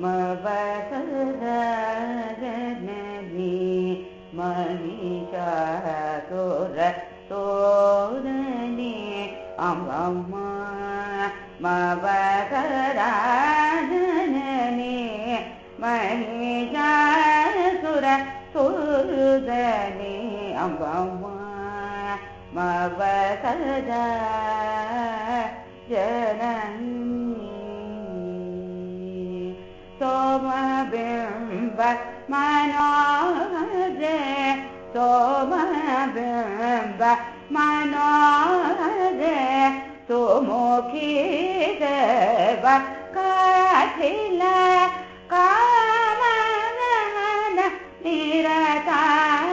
मवसदजननी महिषासुर सोदनी अम्बम्मा मवसराजननी महिषासुर सुदनी अम्बम्मा मवसदा सोमबिम्ब मनोजे सुमुखी देव काठिल कामन निरताय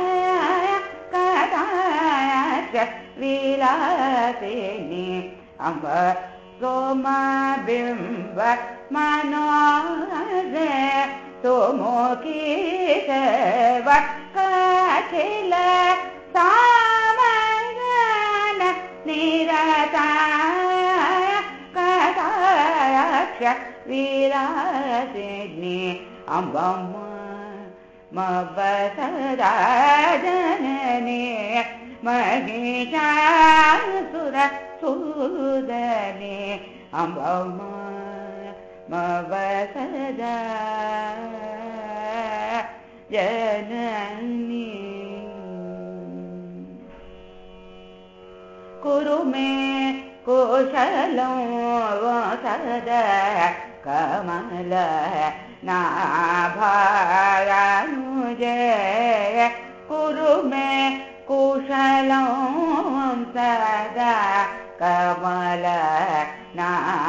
कदाच विलासिनी अम्ब सोमबिम्ब मनोजे सुमुखीदेव काठिल सामगन निरताय कदाक्ष विरासिनी अम्बम् मवसराजननी महिषासुर सुदने अम्बम् मवसदा जननी। कुरु मे कुशलं वसद कमल नाभानुजय कुरु मे कुशलं सदा कमल नाभानुजय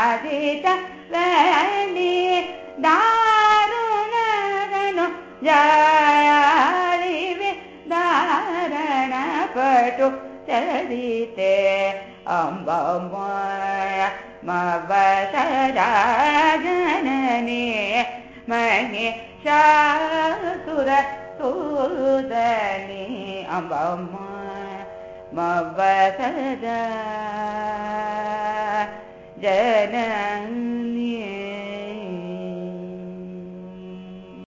दारण पटु चरिते अम्बमय मवसराजननी महि शासुर सुदनी अम्बमय मवसदा जननी